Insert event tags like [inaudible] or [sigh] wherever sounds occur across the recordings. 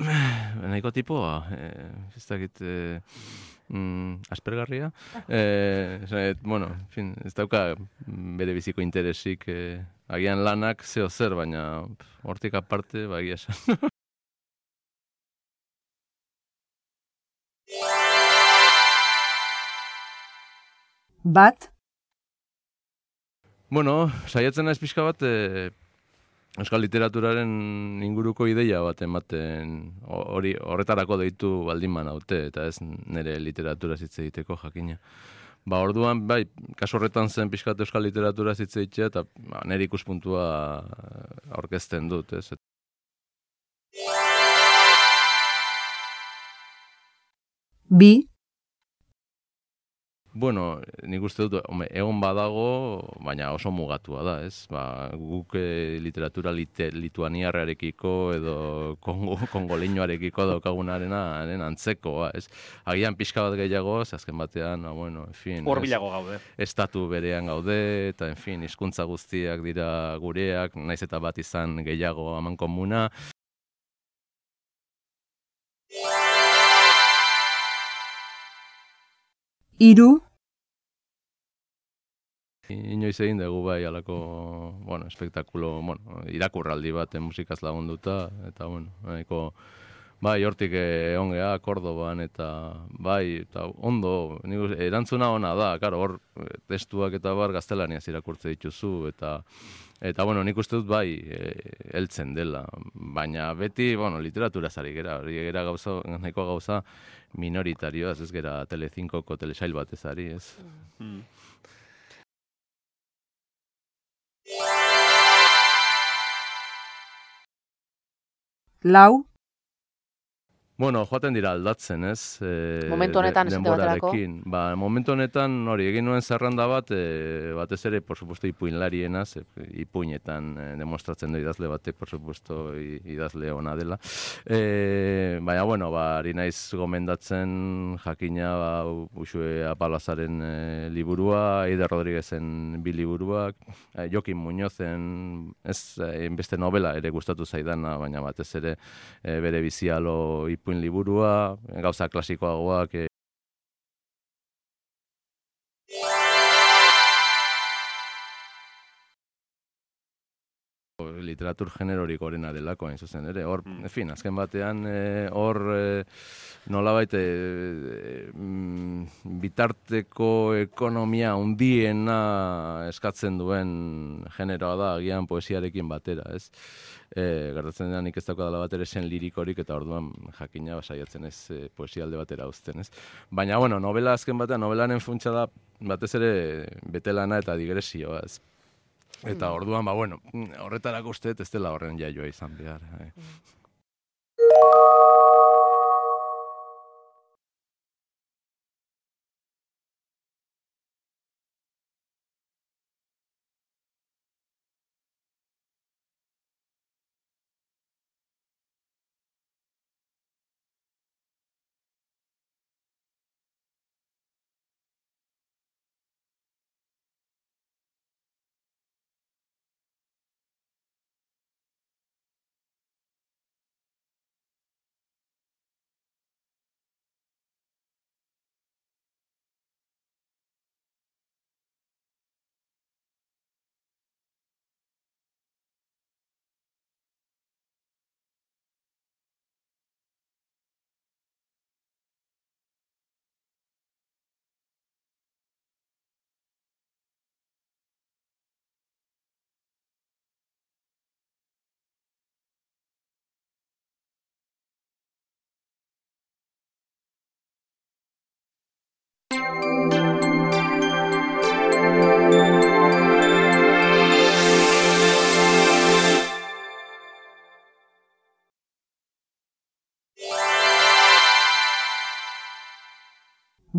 [sighs] nahiko tipoa, e, ez dakit, e, mm, aspergarria. E, bueno, en fin, ez dauka bere biziko interesik, e, agian lanak zeo zer, baina hortik aparte, ba, esan. [laughs] Bat? Bueno, saiatzen naiz pixka bat, e, euskal literaturaren inguruko ideia bat ematen hori horretarako deitu baldin haute eta ez nire literatura hitz egiteko jakina. Ba, orduan, bai, kaso horretan zen pixkat euskal literatura hitz egitea eta ba, nire ikuspuntua aurkezten dut, ez? Bi? Bueno, nik uste dut, egon badago, baina oso mugatua da, ez? Ba, guk e, literatura lituaniarrarekiko edo kongo, kongoleinoarekiko daukagunarena antzeko, ba, ez? Agian pixka bat gehiago, azken batean, ba, bueno, en fin... Hor bilago gaude. Estatu berean gaude, eta, en fin, hizkuntza guztiak dira gureak, naiz eta bat izan gehiago aman komuna, Iru? Inoiz egin dugu bai alako, bueno, espektakulo, bueno, irakurraldi bat musikaz lagunduta, eta, bueno, nahiko, bai, hortik egon geha, Kordoban, eta, bai, eta ondo, nigu, erantzuna ona da, karo, hor, testuak eta bar gaztelaniaz irakurtze dituzu, eta, eta, bueno, nik uste dut bai, e, heltzen dela, baina beti, bueno, literatura zari gera, hori gera gauza, nahiko gauza, minoritario, ez gera Tele5ko telesail bat ezari, ez. Mm. Lau? Bueno, joaten dira aldatzen, ez? E, momentu honetan, ez Ba, momentu honetan, hori, egin nuen zerranda bat, e, batez ere, por supuesto, ipuinlarienas, e, ipuinetan e, demostratzen du idazle batek, por supuesto, idazle ona dela. E, baina, bueno, ba, ari naiz gomendatzen jakina, ba, usue apalazaren e, liburua, Eide Rodriguezen bi liburuak, e, Jokin Muñozen, ez, beste novela ere gustatu zaidana, baina batez ere, e, bere bizialo ipuin ipuin liburua, gauza klasikoagoak. E... literatur generorik horrena delako, hain zuzen ere. Hor, mm. en fin, azken batean, e, hor, e, nola baite, mm, bitarteko ekonomia undiena eskatzen duen generoa da, agian poesiarekin batera, ez? E, gertatzen da nik ez dela bat ere zen lirikorik eta orduan jakina basaiatzen ez e, poesialde batera uzten, ez? Baina, bueno, novela azken batean, novelaren funtsa da batez ere betelana eta digresioa, ez? Eta mm. orduan, ba, bueno, horretarako uste ez dela horren jaioa izan behar. Eh.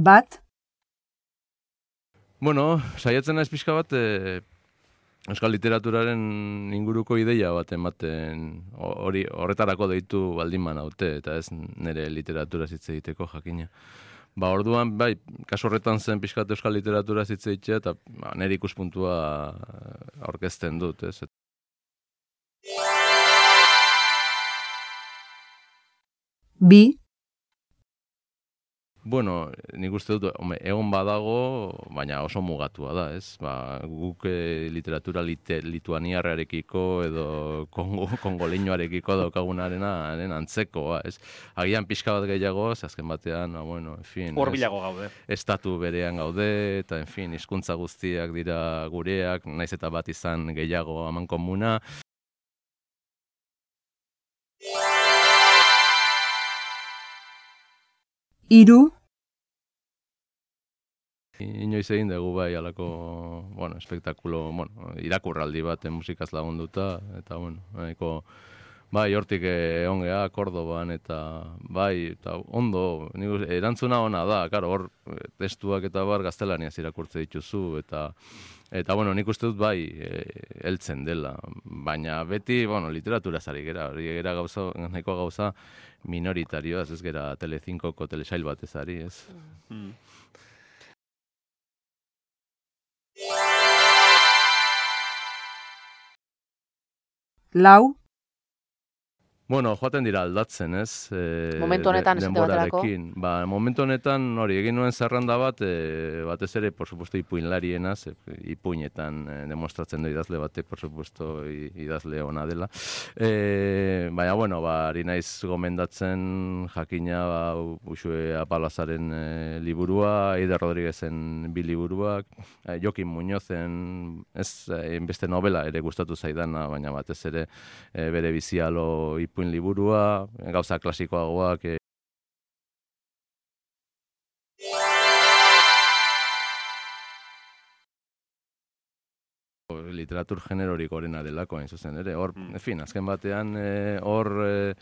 Bat? Bueno, saiatzen naiz pixka bat, e, euskal literaturaren inguruko ideia bat ematen hori horretarako deitu baldin haute, eta ez nire literatura hitz egiteko jakina. Ba, orduan, bai, kaso horretan zen pixkat euskal literatura hitz egitea, eta ba, nire ikuspuntua aurkezten dut, ez? bi, Bueno, nik uste dut, home, egon badago, baina oso mugatua da, ez? Ba, guk eh, literatura lite, lituaniarrarekiko edo kongo, kongoleinoarekiko daukagunarena antzekoa, ez? Agian pixka bat gehiago, azken batean, ba, bueno, en fin, Hor bilago gaude. estatu berean gaude, eta, en fin, hizkuntza guztiak dira gureak, naiz eta bat izan gehiago aman komuna. Hiru, Inoiz egin dugu bai alako, bueno, espektakulo, bueno, irakurraldi bat eh, musikaz lagunduta, eta, bueno, nahiko, bai, hortik eh, egon geha, Kordoban, eta, bai, eta ondo, uste- erantzuna ona da, karo, hor, eh, testuak eta bar gaztelaniaz irakurtze dituzu, eta, eta, bueno, nik uste dut bai, eh, heltzen dela, baina beti, bueno, literatura zari gera, hori gera gauza, nahiko gauza minoritarioa, ez gera Tele5ko telesail batez ari, ez? Mm. lau, Bueno, joaten dira aldatzen, ez? E, Momentu honetan, esate baterako. Ba, momentu honetan, hori, egin nuen zerrenda bat, e, batez ere, por supuesto, ipuinlarienaz, e, ipuinetan e, demostratzen du idazle batek, por supuesto, idazle ona dela. E, baina, bueno, ba, ari naiz gomendatzen jakina, ba, Uxue Apalazaren e, liburua, Eider Rodriguezen bi liburuak, e, Jokin Muñozen, ez, e, beste novela ere gustatu zaidana, baina batez ere e, bere bizialo ipuin liburua, gauza klasikoagoak, e, literatur generorik gorena delako, hain zuzen ere. Hor, Mm. fin, azken batean, eh, hor eh,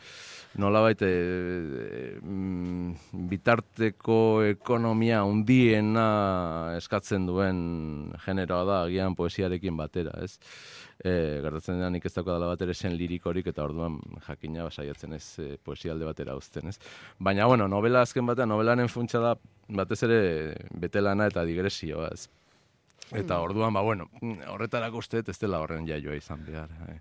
nolabait eh, mm, bitarteko ekonomia undiena eskatzen duen generoa da, agian poesiarekin batera, ez? E, gertatzen da nik ez daukadala bat ere zen lirikorik eta orduan jakina basaiatzen ez e, poesia alde batera uzten, ez? Baina, bueno, novela azken batean, novelaren funtsa da batez ere betelana eta digresioa, ez? Eta orduan, ba, bueno, horretarako uste ez dela horren jaioa izan behar. Eh.